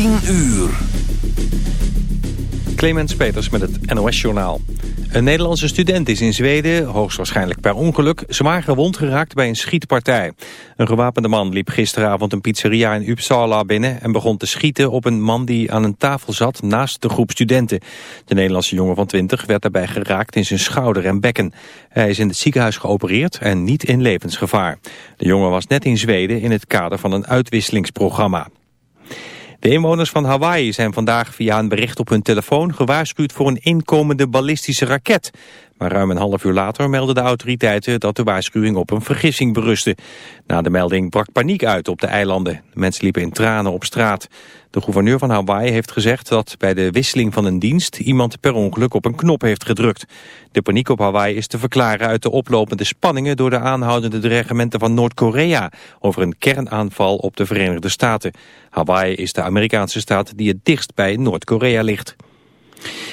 10 uur. Clemens Peters met het NOS-journaal. Een Nederlandse student is in Zweden, hoogstwaarschijnlijk per ongeluk, zwaar gewond geraakt bij een schietpartij. Een gewapende man liep gisteravond een pizzeria in Uppsala binnen en begon te schieten op een man die aan een tafel zat naast de groep studenten. De Nederlandse jongen van 20 werd daarbij geraakt in zijn schouder en bekken. Hij is in het ziekenhuis geopereerd en niet in levensgevaar. De jongen was net in Zweden in het kader van een uitwisselingsprogramma. De inwoners van Hawaii zijn vandaag via een bericht op hun telefoon gewaarschuwd voor een inkomende ballistische raket. Maar ruim een half uur later meldden de autoriteiten dat de waarschuwing op een vergissing berustte. Na de melding brak paniek uit op de eilanden. mensen liepen in tranen op straat. De gouverneur van Hawaii heeft gezegd dat bij de wisseling van een dienst iemand per ongeluk op een knop heeft gedrukt. De paniek op Hawaii is te verklaren uit de oplopende spanningen door de aanhoudende dreigementen van Noord-Korea over een kernaanval op de Verenigde Staten. Hawaii is de Amerikaanse staat die het dichtst bij Noord-Korea ligt.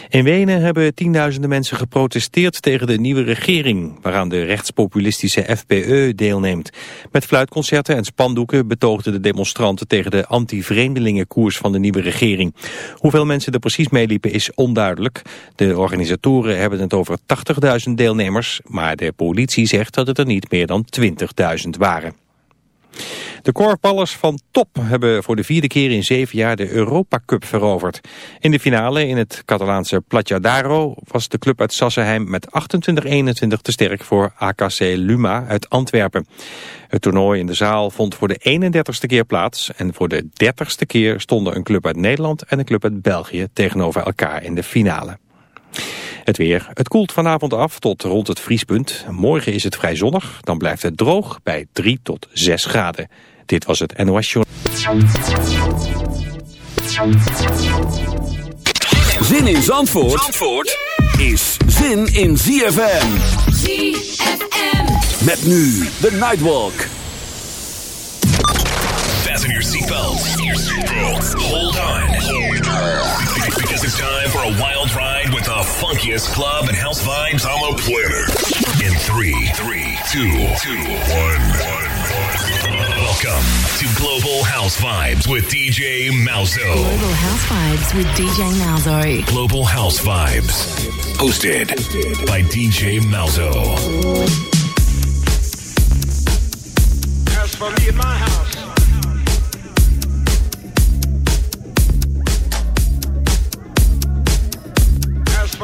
In Wenen hebben tienduizenden mensen geprotesteerd tegen de nieuwe regering, waaraan de rechtspopulistische FPE deelneemt. Met fluitconcerten en spandoeken betoogden de demonstranten tegen de anti-vreemdelingenkoers van de nieuwe regering. Hoeveel mensen er precies meeliepen is onduidelijk. De organisatoren hebben het over 80.000 deelnemers, maar de politie zegt dat het er niet meer dan 20.000 waren. De korfballers van Top hebben voor de vierde keer in zeven jaar de Europa Cup veroverd. In de finale in het Catalaanse Platjadaro was de club uit Sassenheim met 28-21 te sterk voor AKC Luma uit Antwerpen. Het toernooi in de zaal vond voor de 31ste keer plaats en voor de 30ste keer stonden een club uit Nederland en een club uit België tegenover elkaar in de finale. Het weer. Het koelt vanavond af tot rond het vriespunt. Morgen is het vrij zonnig. Dan blijft het droog bij 3 tot 6 graden. Dit was het NOS Journal. Zin in Zandvoort, Zandvoort is zin in ZFM. ZFM. Met nu de Nightwalk. Fasten your seatbelts. Hold on. Because it's time for a wild ride with the funkiest club and house vibes on the planet. In three, three, two, two, one, one, one. Welcome to Global House Vibes with DJ Malzo. Global House Vibes with DJ Malzo. Global House Vibes. Hosted by DJ Malzo. As for me and my house.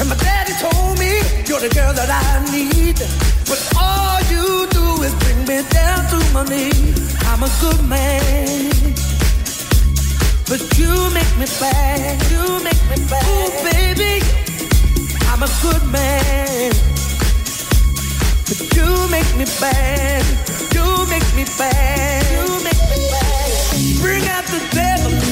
and my daddy told me you're the girl that I need. But all you do is bring me down to my knees. I'm a good man. But you make me bad. You make me bad. Ooh, baby. I'm a good man. But you make me bad. You make me bad. You make me bad. Bring out the devil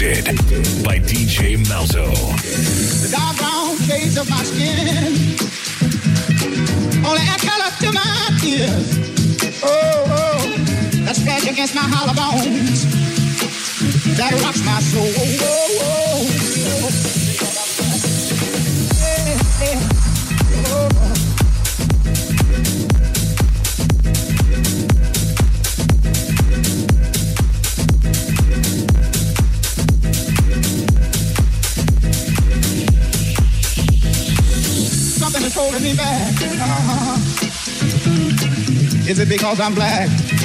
By DJ Malzo. The dark brown shades of my skin only add color to my tears. Oh, oh, that splash against my hollow bones that rocks my soul. Oh, oh, it because I'm black?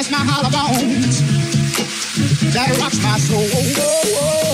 Against my hollow bones that rocks my soul.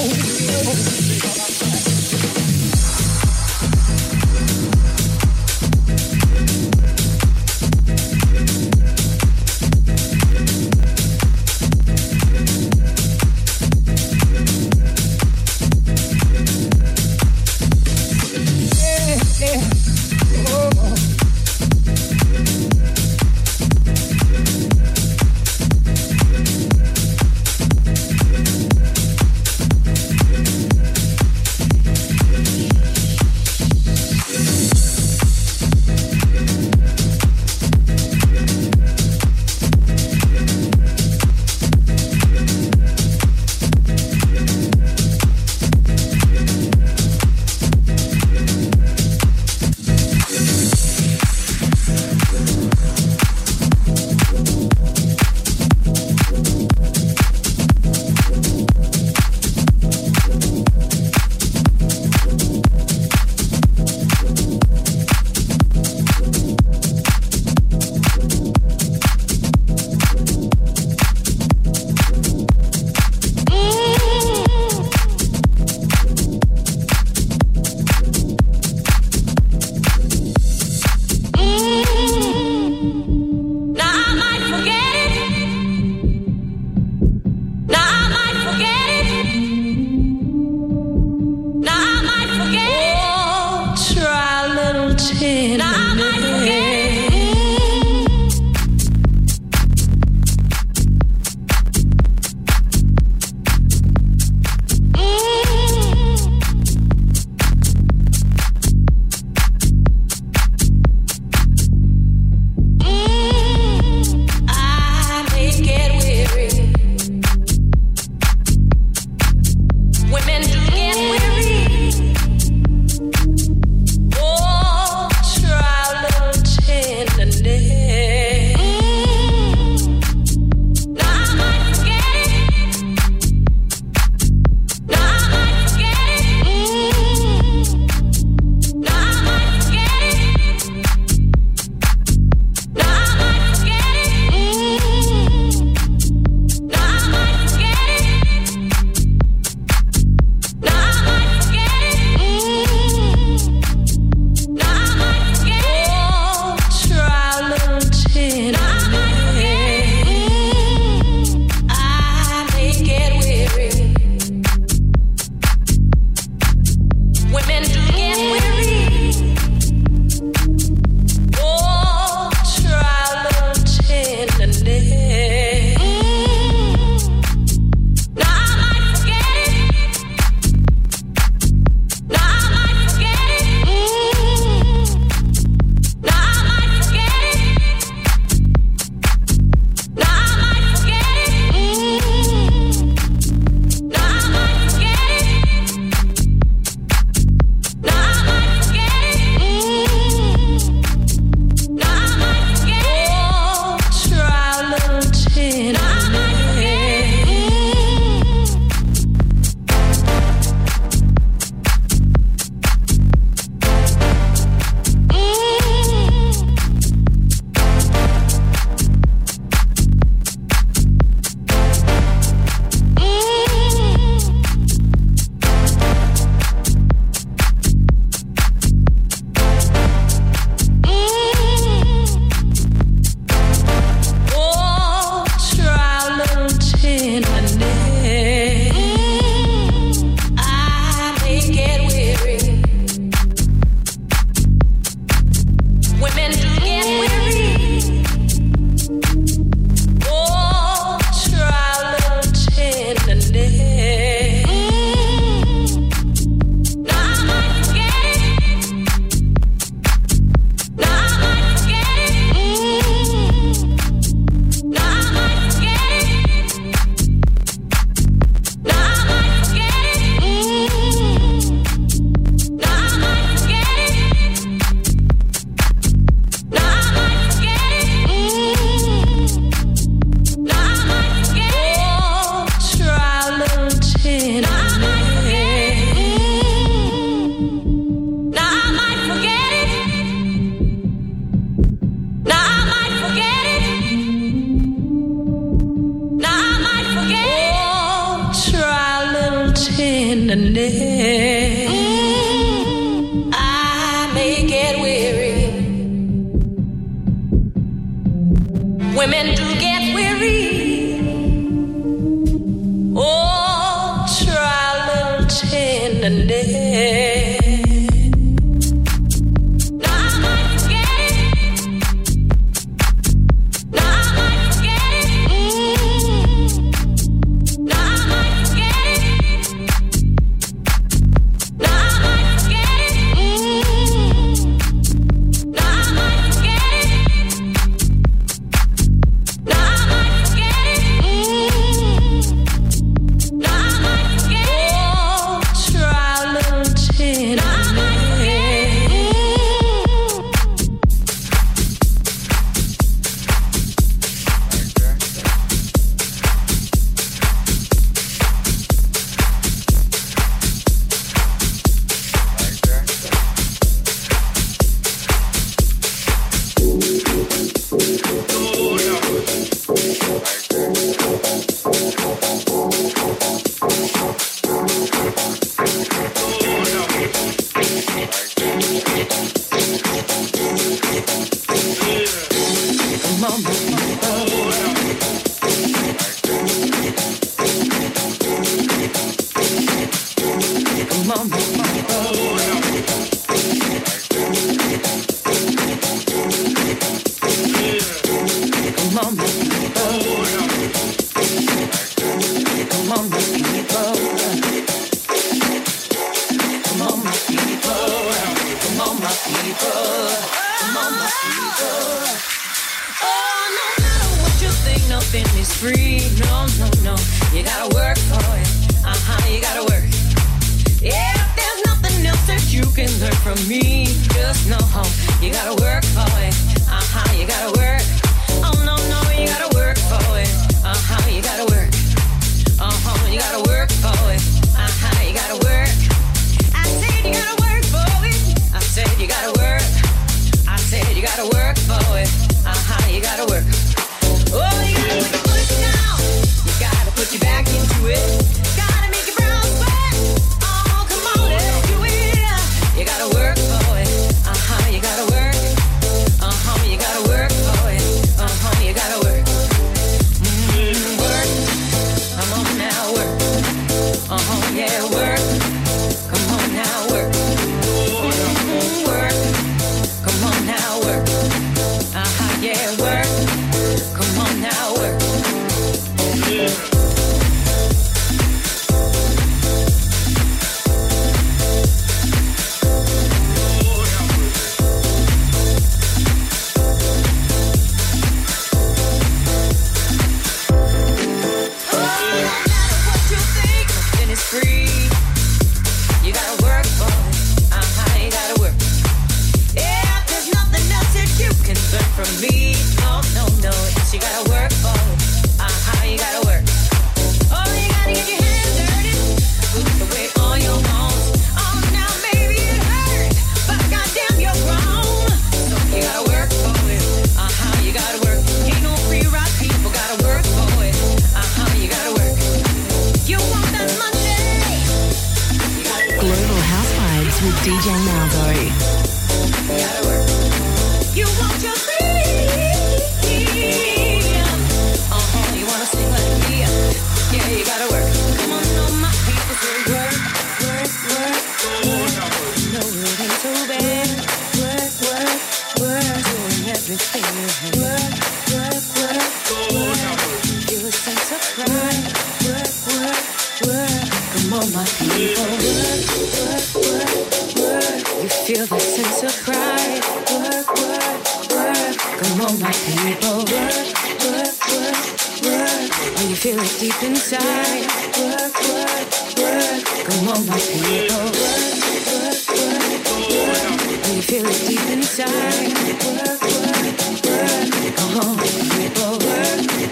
on my people. Work, work, work, work. you feel the sense of pride. Work, work, work. Come on, my people. Work, work, work, work. When you feel it deep inside. Work, work, work. Come on, my people. Work, work, work, work. When you feel it deep inside. Work, work.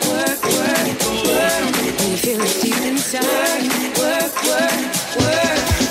Work, work, work. When you feel it deep inside, work, work, work, work.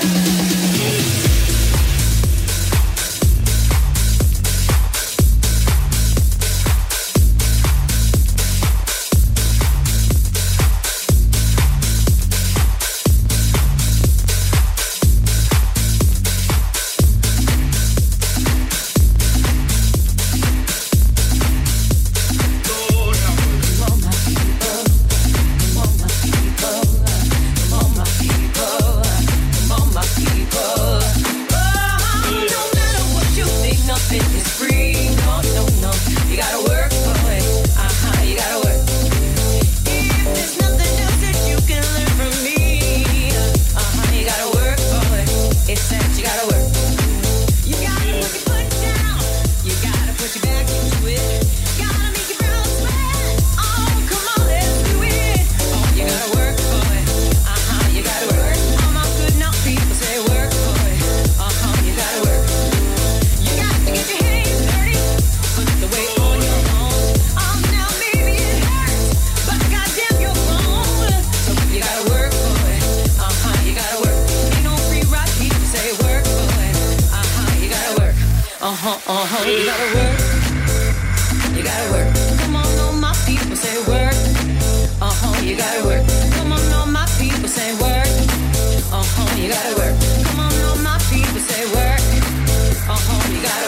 Uh-huh. You gotta work. You gotta work. Come on, all my people say work. Uh-huh. You gotta work. Come on, all my people say work. Uh-huh. You gotta work. Come on, all my people say work. Uh-huh. You gotta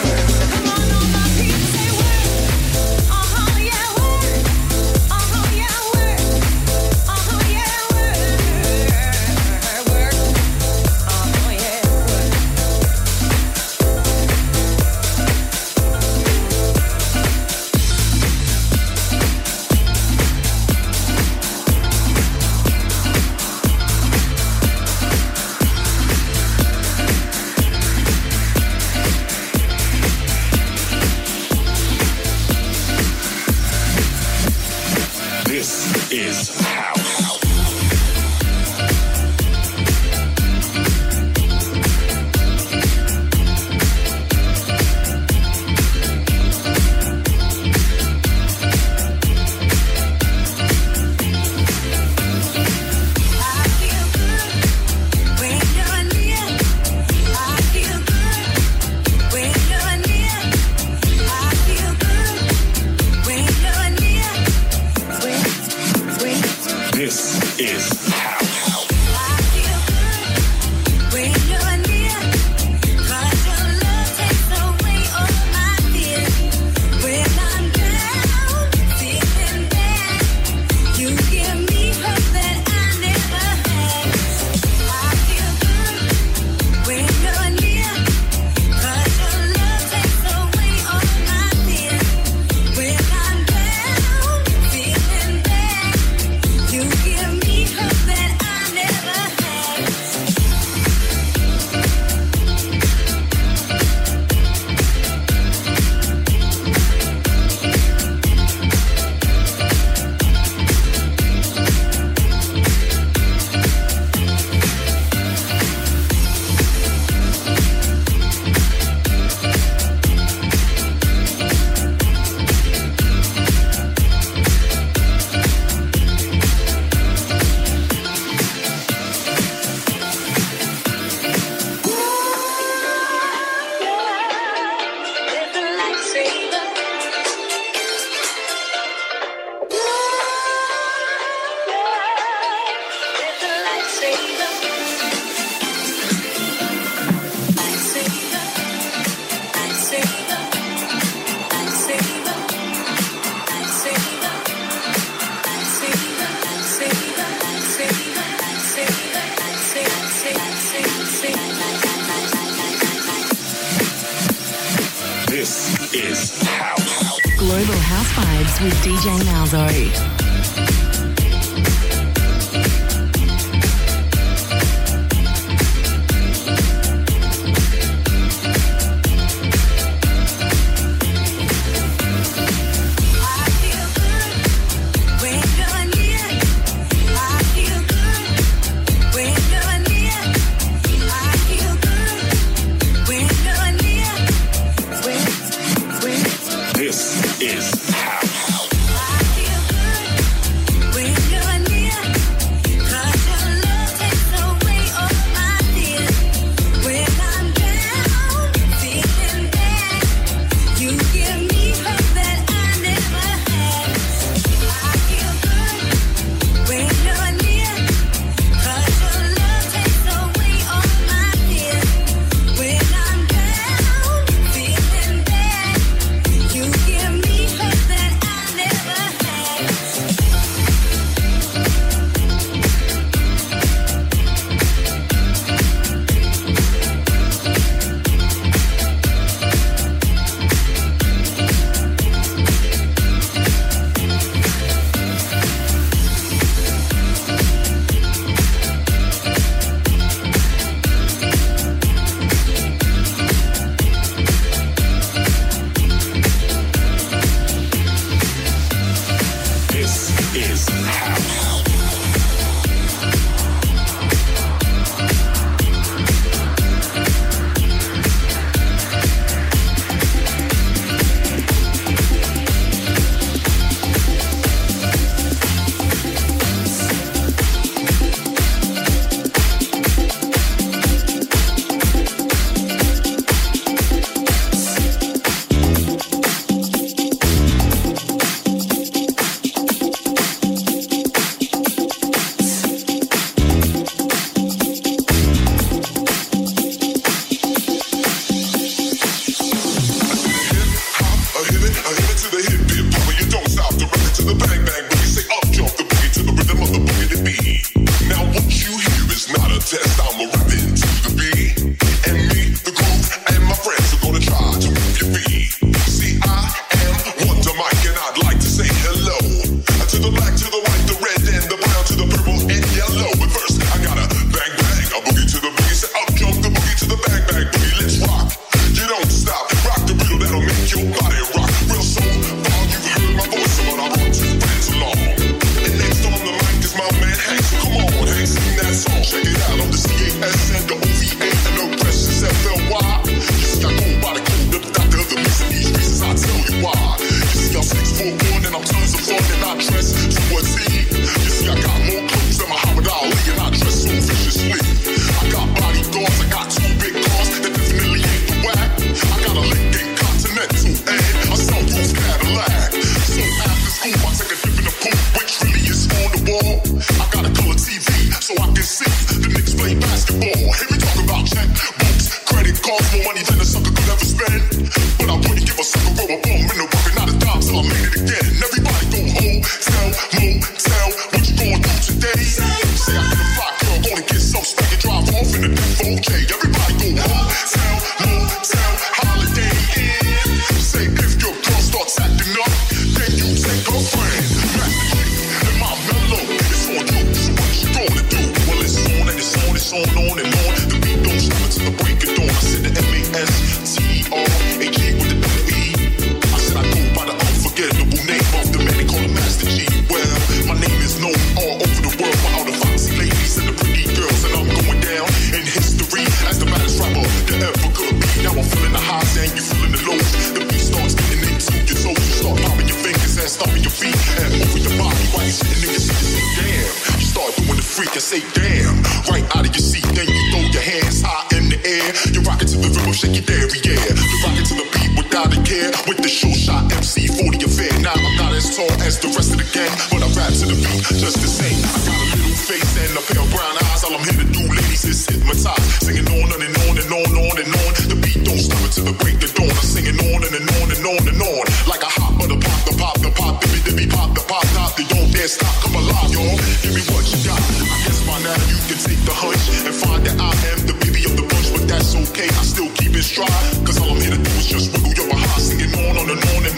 care. With the show shot MC 40 affair. Now I'm not as tall as the rest of the gang, but I rap to the beat just the same. I got a little face and a pair of brown eyes. All I'm here to do, ladies, is hypnotize. Singing on and, and on and on and on and on. The beat don't stop until the break of dawn. I'm singing on and, and on and on and on. Like a hot butter pop, the pop, the pop, the dibby pop, the pop, not the don't dare stop. Come alive, y'all. Give me what you got. I guess by now you can take the hunch and find that I am the baby of the bunch, but that's okay. I still keep it stride. Cause all I'm here to do is just wiggle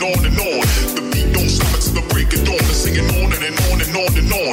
on and on. The beat don't stop until the break of dawn. I'm singing on and, and on and on and on.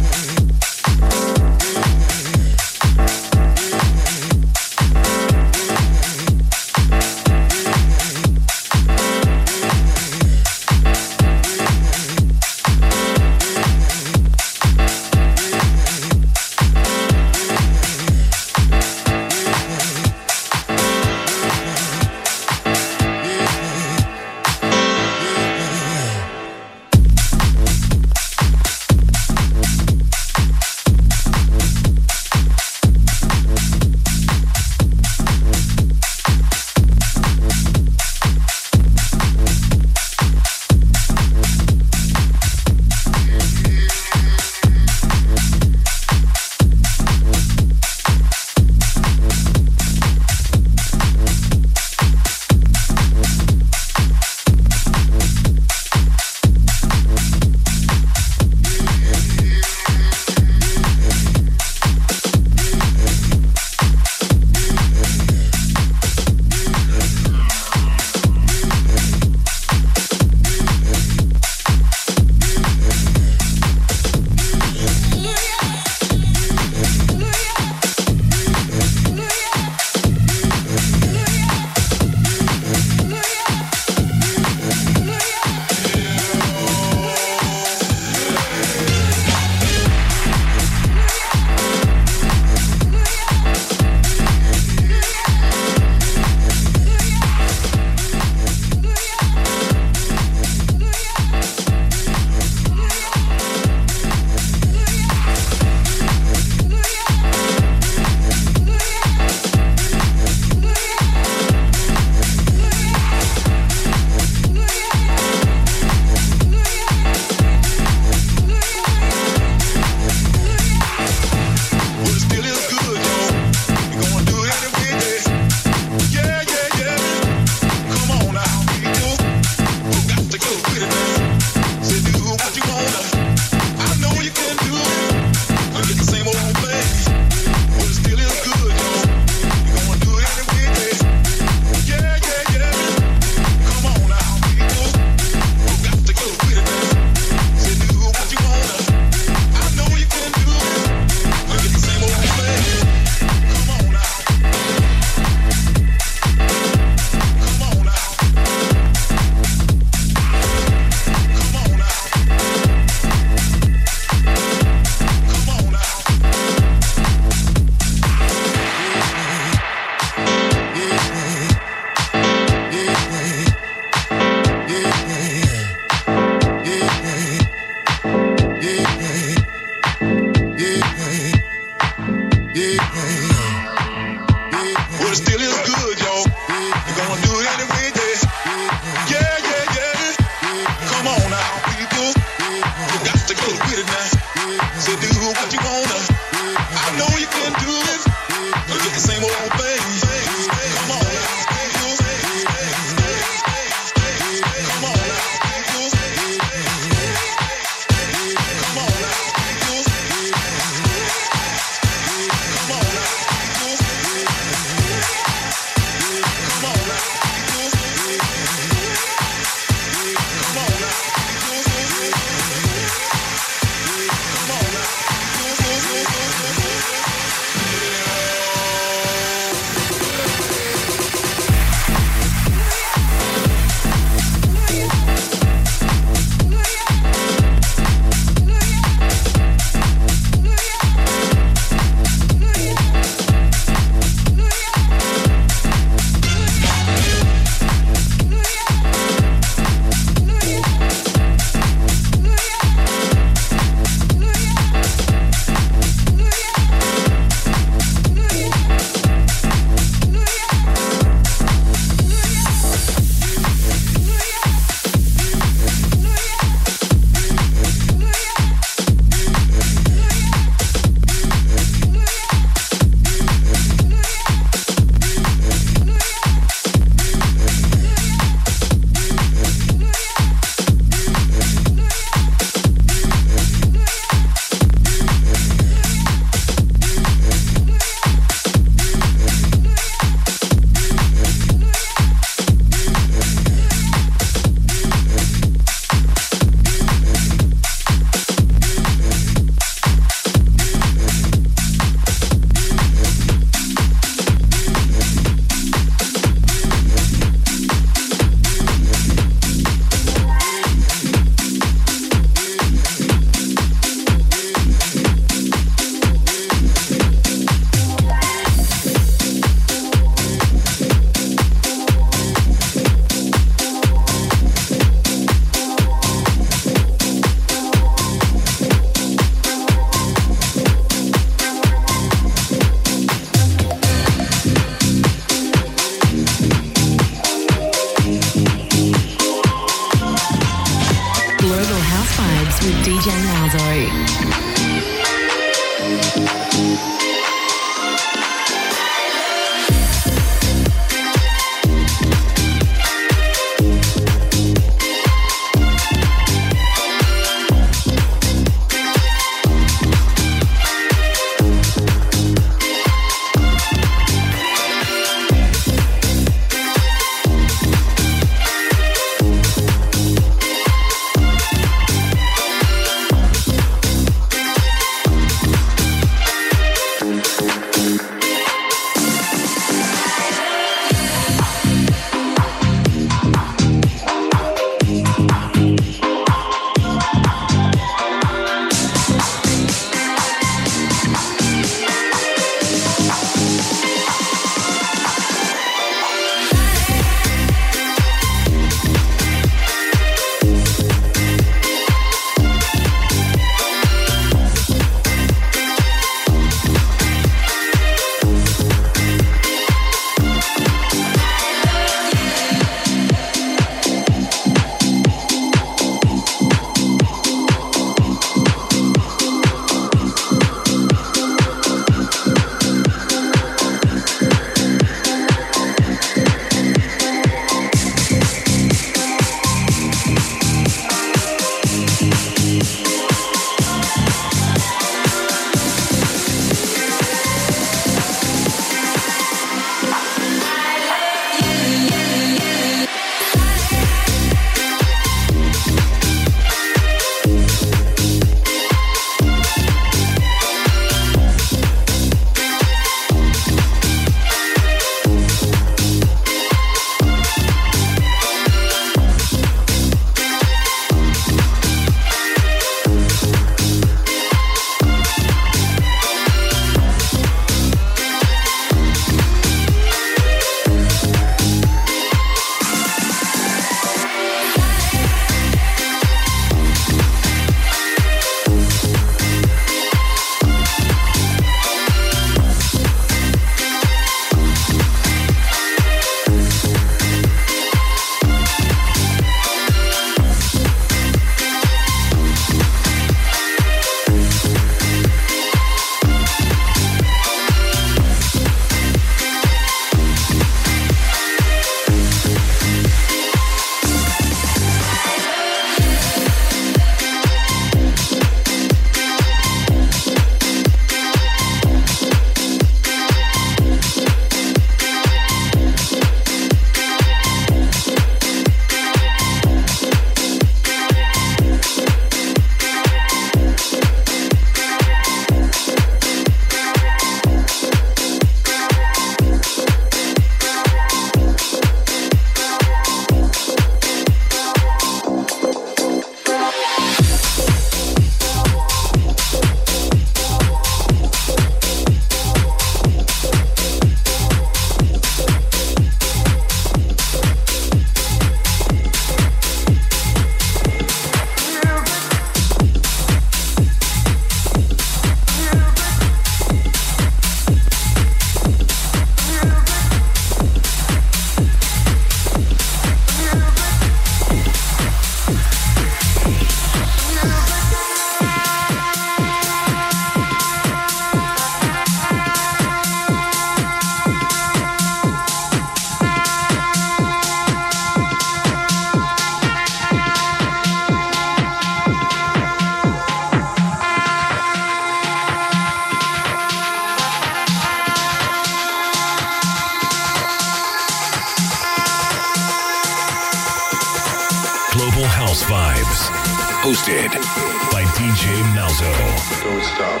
Malzo. Don't stop,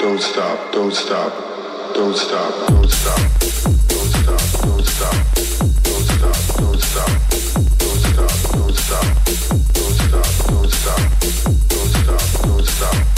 don't stop, don't stop, don't stop, don't stop, don't stop, don't stop, don't stop, don't stop, don't stop, don't stop, don't stop, don't stop, don't stop, don't stop,